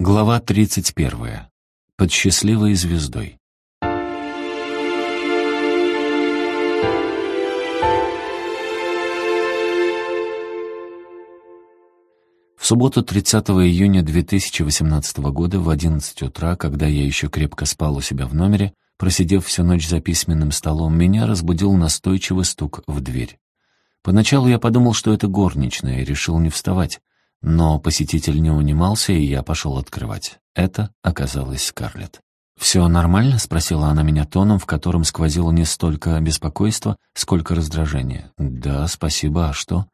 Глава 31. Под счастливой звездой. В субботу 30 июня 2018 года в 11 утра, когда я еще крепко спал у себя в номере, просидев всю ночь за письменным столом, меня разбудил настойчивый стук в дверь. Поначалу я подумал, что это горничная, и решил не вставать. Но посетитель не унимался, и я пошел открывать. Это оказалась Скарлетт. «Все нормально?» — спросила она меня тоном, в котором сквозило не столько беспокойство, сколько раздражение. «Да, спасибо. А что?»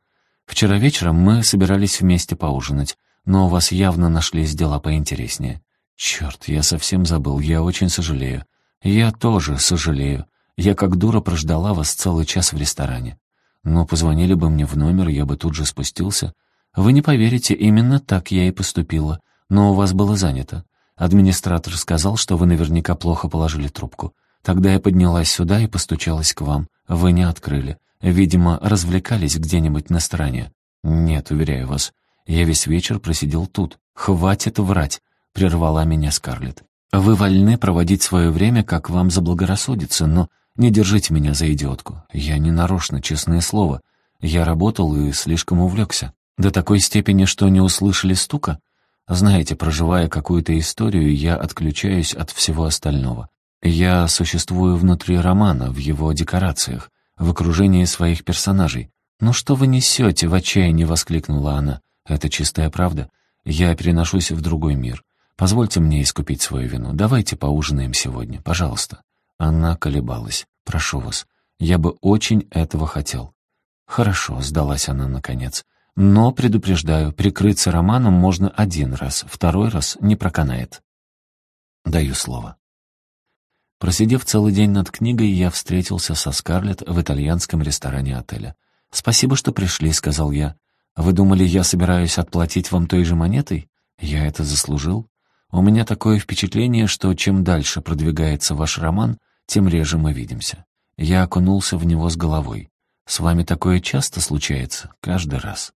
«Вчера вечером мы собирались вместе поужинать, но у вас явно нашлись дела поинтереснее». «Черт, я совсем забыл. Я очень сожалею». «Я тоже сожалею. Я как дура прождала вас целый час в ресторане. Но позвонили бы мне в номер, я бы тут же спустился. Вы не поверите, именно так я и поступила. Но у вас было занято. Администратор сказал, что вы наверняка плохо положили трубку. Тогда я поднялась сюда и постучалась к вам. Вы не открыли. Видимо, развлекались где-нибудь на стороне. Нет, уверяю вас. Я весь вечер просидел тут. Хватит врать, прервала меня Скарлетт. Вы вольны проводить свое время, как вам заблагорассудится, но не держите меня за идиотку. Я не нарочно, честное слово. Я работал и слишком увлекся. До такой степени, что не услышали стука? Знаете, проживая какую-то историю, я отключаюсь от всего остального. Я существую внутри романа, в его декорациях, в окружении своих персонажей. «Ну что вы несете?» — в отчаянии воскликнула она. «Это чистая правда. Я переношусь в другой мир. Позвольте мне искупить свою вину. Давайте поужинаем сегодня, пожалуйста». Она колебалась. «Прошу вас. Я бы очень этого хотел». «Хорошо», — сдалась она наконец. Но, предупреждаю, прикрыться романом можно один раз, второй раз не проканает. Даю слово. Просидев целый день над книгой, я встретился со Скарлетт в итальянском ресторане отеля. «Спасибо, что пришли», — сказал я. «Вы думали, я собираюсь отплатить вам той же монетой? Я это заслужил. У меня такое впечатление, что чем дальше продвигается ваш роман, тем реже мы видимся. Я окунулся в него с головой. С вами такое часто случается, каждый раз.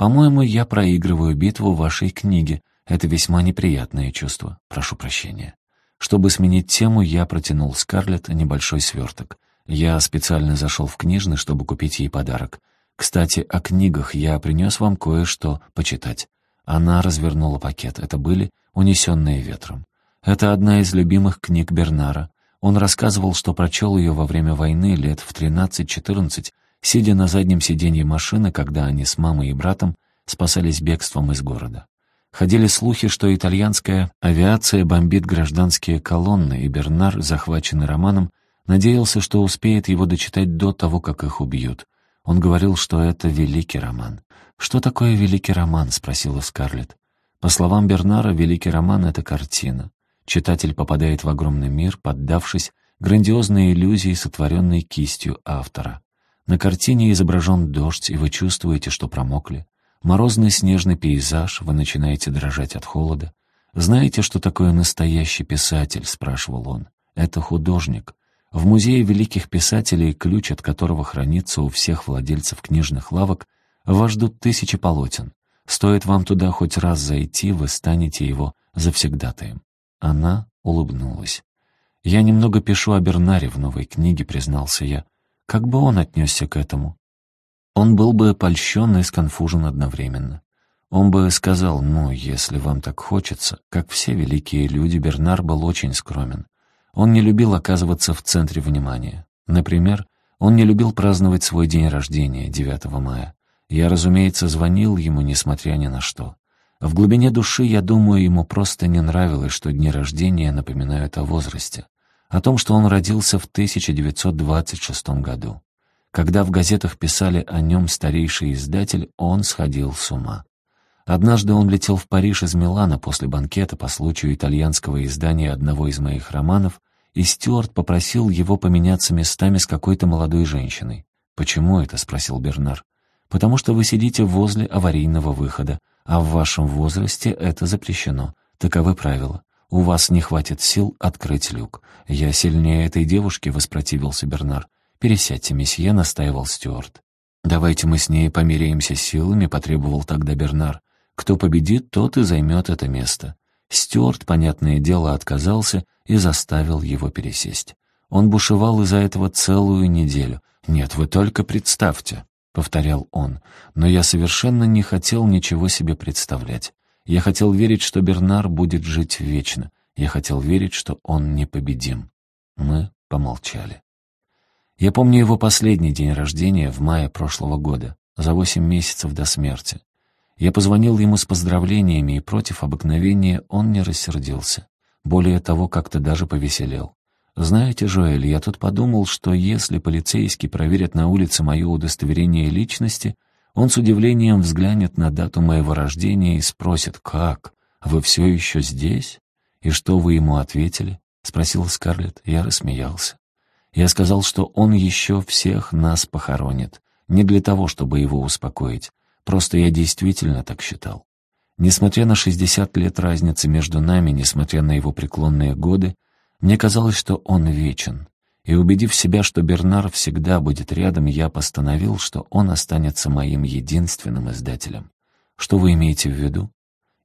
По-моему, я проигрываю битву вашей книги. Это весьма неприятное чувство. Прошу прощения. Чтобы сменить тему, я протянул Скарлетт небольшой сверток. Я специально зашел в книжный, чтобы купить ей подарок. Кстати, о книгах я принес вам кое-что почитать. Она развернула пакет. Это были «Унесенные ветром». Это одна из любимых книг Бернара. Он рассказывал, что прочел ее во время войны лет в 13-14 сидя на заднем сиденье машины, когда они с мамой и братом спасались бегством из города. Ходили слухи, что итальянская авиация бомбит гражданские колонны, и Бернар, захваченный романом, надеялся, что успеет его дочитать до того, как их убьют. Он говорил, что это великий роман. «Что такое великий роман?» — спросила Скарлетт. По словам Бернара, великий роман — это картина. Читатель попадает в огромный мир, поддавшись грандиозной иллюзии, сотворенной кистью автора. На картине изображен дождь, и вы чувствуете, что промокли. Морозный снежный пейзаж, вы начинаете дрожать от холода. «Знаете, что такое настоящий писатель?» — спрашивал он. «Это художник. В музее великих писателей, ключ от которого хранится у всех владельцев книжных лавок, вас ждут тысячи полотен. Стоит вам туда хоть раз зайти, вы станете его завсегдатаем». Она улыбнулась. «Я немного пишу о Бернаре в новой книге», — признался я. Как бы он отнесся к этому? Он был бы польщен и сконфужен одновременно. Он бы сказал, ну, если вам так хочется, как все великие люди, Бернар был очень скромен. Он не любил оказываться в центре внимания. Например, он не любил праздновать свой день рождения, 9 мая. Я, разумеется, звонил ему, несмотря ни на что. В глубине души, я думаю, ему просто не нравилось, что дни рождения напоминают о возрасте о том, что он родился в 1926 году. Когда в газетах писали о нем старейший издатель, он сходил с ума. Однажды он летел в Париж из Милана после банкета по случаю итальянского издания одного из моих романов, и Стюарт попросил его поменяться местами с какой-то молодой женщиной. «Почему это?» — спросил Бернар. «Потому что вы сидите возле аварийного выхода, а в вашем возрасте это запрещено. Таковы правила. У вас не хватит сил открыть люк. Я сильнее этой девушки, воспротивился Бернар. Пересядьте, месье, настаивал Стюарт. Давайте мы с ней померяемся силами, потребовал тогда Бернар. Кто победит, тот и займет это место. Стюарт, понятное дело, отказался и заставил его пересесть. Он бушевал из-за этого целую неделю. «Нет, вы только представьте», — повторял он. Но я совершенно не хотел ничего себе представлять. Я хотел верить, что Бернар будет жить вечно. Я хотел верить, что он непобедим. Мы помолчали. Я помню его последний день рождения в мае прошлого года, за восемь месяцев до смерти. Я позвонил ему с поздравлениями, и против обыкновения он не рассердился. Более того, как-то даже повеселел. «Знаете, Жоэль, я тут подумал, что если полицейский проверит на улице мое удостоверение личности, он с удивлением взглянет на дату моего рождения и спросит, «Как? Вы все еще здесь?» «И что вы ему ответили?» — спросила Скарлетт. Я рассмеялся. Я сказал, что он еще всех нас похоронит. Не для того, чтобы его успокоить. Просто я действительно так считал. Несмотря на 60 лет разницы между нами, несмотря на его преклонные годы, мне казалось, что он вечен. И убедив себя, что Бернар всегда будет рядом, я постановил, что он останется моим единственным издателем. Что вы имеете в виду?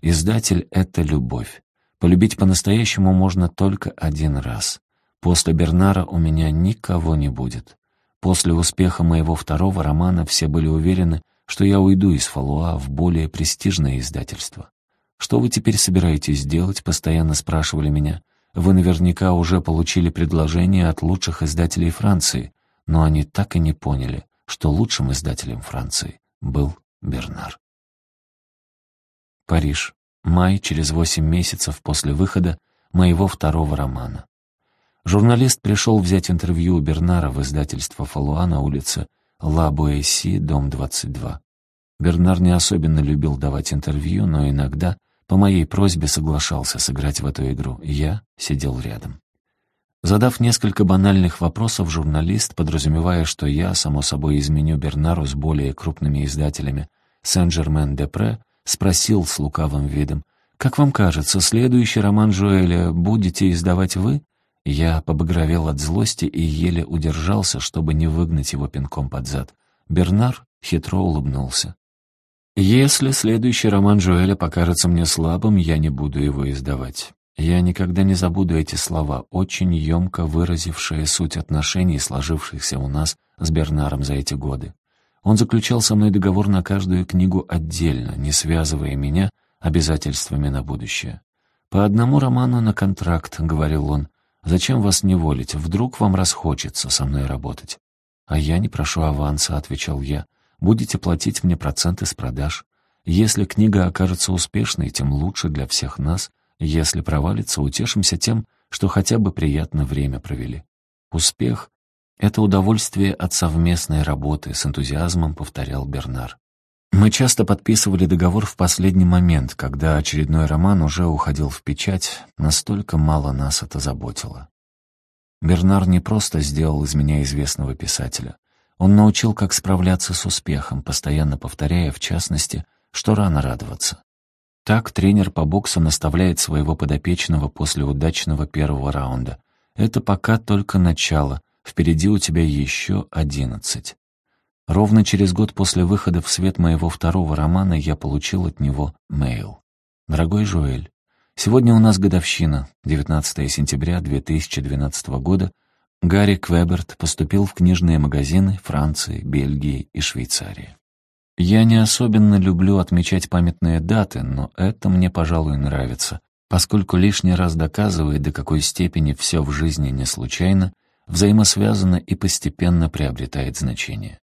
Издатель — это любовь. Полюбить по-настоящему можно только один раз. После Бернара у меня никого не будет. После успеха моего второго романа все были уверены, что я уйду из Фалуа в более престижное издательство. «Что вы теперь собираетесь делать?» — постоянно спрашивали меня. «Вы наверняка уже получили предложение от лучших издателей Франции, но они так и не поняли, что лучшим издателем Франции был Бернар». Париж. Май, через восемь месяцев после выхода моего второго романа. Журналист пришел взять интервью у Бернара в издательство «Фалуа» на улице Ла Буэси, дом 22. Бернар не особенно любил давать интервью, но иногда по моей просьбе соглашался сыграть в эту игру. Я сидел рядом. Задав несколько банальных вопросов, журналист, подразумевая, что я, само собой, изменю Бернару с более крупными издателями Сен-Жермен-де-Пре, спросил с лукавым видом, «Как вам кажется, следующий роман Жуэля будете издавать вы?» Я побагровел от злости и еле удержался, чтобы не выгнать его пинком под зад. Бернар хитро улыбнулся. «Если следующий роман Жуэля покажется мне слабым, я не буду его издавать. Я никогда не забуду эти слова, очень емко выразившие суть отношений, сложившихся у нас с Бернаром за эти годы. Он заключал со мной договор на каждую книгу отдельно, не связывая меня обязательствами на будущее. «По одному роману на контракт», — говорил он, Зачем вас неволить? Вдруг вам расхочется со мной работать?» «А я не прошу аванса», — отвечал я. «Будете платить мне проценты с продаж. Если книга окажется успешной, тем лучше для всех нас. Если провалится, утешимся тем, что хотя бы приятно время провели. Успех — это удовольствие от совместной работы, с энтузиазмом повторял Бернар. Мы часто подписывали договор в последний момент, когда очередной роман уже уходил в печать, настолько мало нас это заботило. Бернар не просто сделал из меня известного писателя. Он научил, как справляться с успехом, постоянно повторяя, в частности, что рано радоваться. Так тренер по боксу наставляет своего подопечного после удачного первого раунда. Это пока только начало, впереди у тебя еще одиннадцать. Ровно через год после выхода в свет моего второго романа я получил от него мейл. «Дорогой Жуэль, сегодня у нас годовщина, 19 сентября 2012 года. Гарри Квеберт поступил в книжные магазины Франции, Бельгии и Швейцарии. Я не особенно люблю отмечать памятные даты, но это мне, пожалуй, нравится, поскольку лишний раз доказывает, до какой степени все в жизни не случайно, взаимосвязано и постепенно приобретает значение.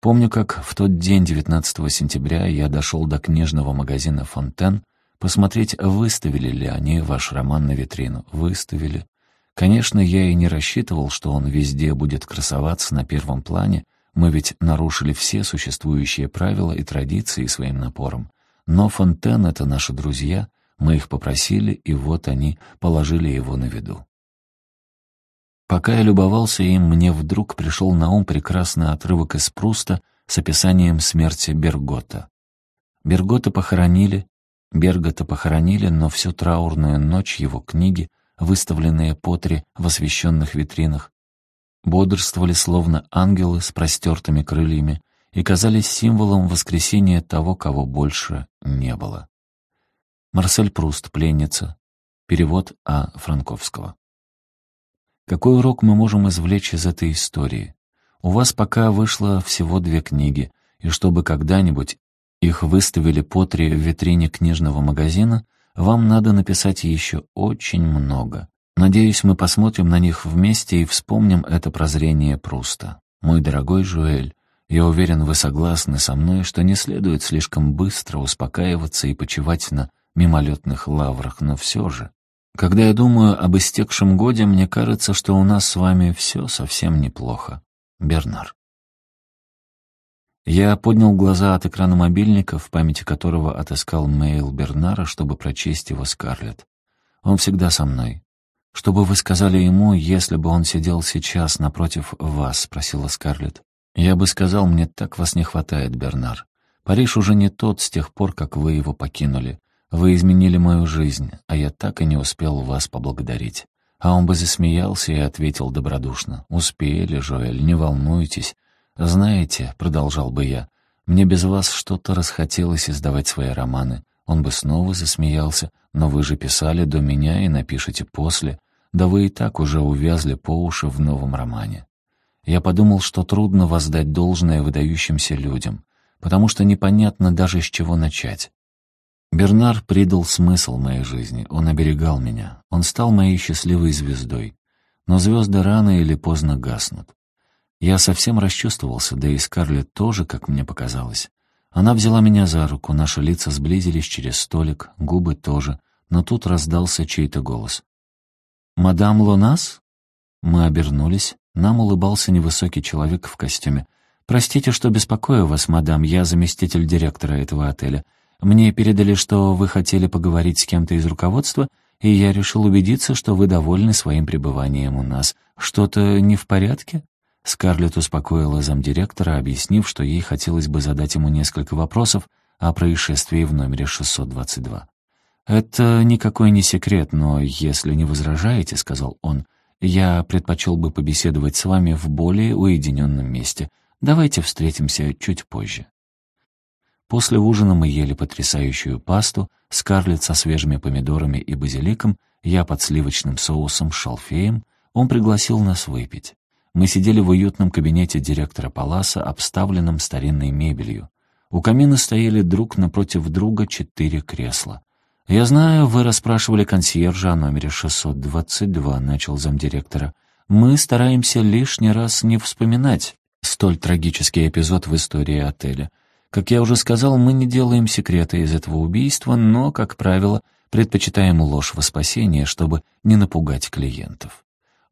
Помню, как в тот день, 19 сентября, я дошел до книжного магазина «Фонтен» посмотреть, выставили ли они ваш роман на витрину. Выставили. Конечно, я и не рассчитывал, что он везде будет красоваться на первом плане, мы ведь нарушили все существующие правила и традиции своим напором. Но Фонтен — это наши друзья, мы их попросили, и вот они положили его на виду. Пока я любовался им, мне вдруг пришел на ум прекрасный отрывок из Пруста с описанием смерти Бергота. Бергота похоронили, Бергота похоронили, но всю траурную ночь его книги, выставленные по три в освещенных витринах, бодрствовали словно ангелы с простертыми крыльями и казались символом воскресения того, кого больше не было. Марсель Пруст, пленница. Перевод А. Франковского. Какой урок мы можем извлечь из этой истории? У вас пока вышло всего две книги, и чтобы когда-нибудь их выставили по три в витрине книжного магазина, вам надо написать еще очень много. Надеюсь, мы посмотрим на них вместе и вспомним это прозрение Пруста. Мой дорогой Жуэль, я уверен, вы согласны со мной, что не следует слишком быстро успокаиваться и почивать на мимолетных лаврах, но все же. Когда я думаю об истекшем годе, мне кажется, что у нас с вами все совсем неплохо. Бернар. Я поднял глаза от экрана мобильника, в памяти которого отыскал мейл Бернара, чтобы прочесть его Скарлетт. Он всегда со мной. «Что бы вы сказали ему, если бы он сидел сейчас напротив вас?» — спросила Скарлетт. «Я бы сказал, мне так вас не хватает, Бернар. Париж уже не тот с тех пор, как вы его покинули. Вы изменили мою жизнь, а я так и не успел вас поблагодарить». А он бы засмеялся и ответил добродушно. «Успели, Жоэль, не волнуйтесь. «Знаете», — продолжал бы я, — «мне без вас что-то расхотелось издавать свои романы». Он бы снова засмеялся, «Но вы же писали до меня и напишите после. Да вы и так уже увязли по уши в новом романе». Я подумал, что трудно воздать должное выдающимся людям, потому что непонятно даже с чего начать. Бернар придал смысл моей жизни, он оберегал меня, он стал моей счастливой звездой. Но звезды рано или поздно гаснут. Я совсем расчувствовался, да и Скарлетт тоже, как мне показалось. Она взяла меня за руку, наши лица сблизились через столик, губы тоже, но тут раздался чей-то голос. «Мадам Лунас?» Мы обернулись. Нам улыбался невысокий человек в костюме. «Простите, что беспокою вас, мадам, я заместитель директора этого отеля. Мне передали, что вы хотели поговорить с кем-то из руководства, и я решил убедиться, что вы довольны своим пребыванием у нас. Что-то не в порядке?» Скарлетт успокоила замдиректора, объяснив, что ей хотелось бы задать ему несколько вопросов о происшествии в номере 622. «Это никакой не секрет, но если не возражаете, — сказал он, — я предпочел бы побеседовать с вами в более уединенном месте. Давайте встретимся чуть позже». После ужина мы ели потрясающую пасту, Скарлетт со свежими помидорами и базиликом, я под сливочным соусом шалфеем, он пригласил нас выпить. Мы сидели в уютном кабинете директора Паласа, обставленном старинной мебелью. У камина стояли друг напротив друга четыре кресла. «Я знаю, вы расспрашивали консьержа о номере 622», — начал замдиректора. «Мы стараемся лишний раз не вспоминать столь трагический эпизод в истории отеля. Как я уже сказал, мы не делаем секрета из этого убийства, но, как правило, предпочитаем ложь во спасение, чтобы не напугать клиентов.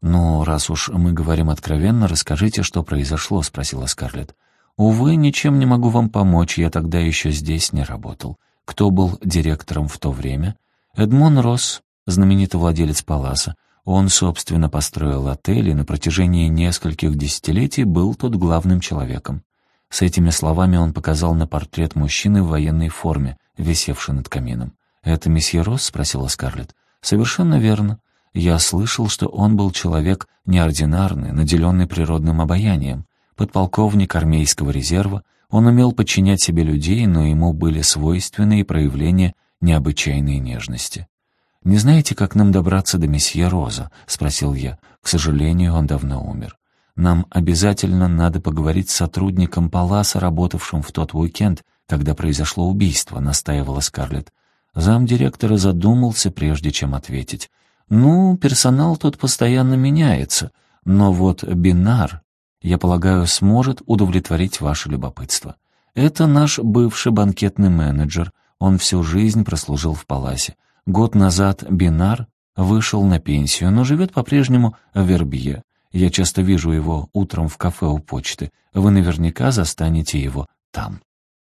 «Ну, раз уж мы говорим откровенно, расскажите, что произошло», — спросила Скарлетт. «Увы, ничем не могу вам помочь, я тогда еще здесь не работал. Кто был директором в то время?» «Эдмон Росс, знаменитый владелец Паласа. Он, собственно, построил отель и на протяжении нескольких десятилетий был тут главным человеком». С этими словами он показал на портрет мужчины в военной форме, висевший над камином. «Это месье Росс?» — спросила Скарлетт. «Совершенно верно. Я слышал, что он был человек неординарный, наделенный природным обаянием. Подполковник армейского резерва, он умел подчинять себе людей, но ему были свойственны и проявления необычайной нежности. «Не знаете, как нам добраться до месье Роза?» — спросил я. К сожалению, он давно умер. «Нам обязательно надо поговорить с сотрудником Паласа, работавшим в тот уикенд, когда произошло убийство», — настаивала Скарлетт. Замдиректора задумался, прежде чем ответить. Ну, персонал тут постоянно меняется, но вот Бинар, я полагаю, сможет удовлетворить ваше любопытство. Это наш бывший банкетный менеджер, он всю жизнь прослужил в Паласе. Год назад Бинар вышел на пенсию, но живет по-прежнему в Вербье. Я часто вижу его утром в кафе у почты. Вы наверняка застанете его там.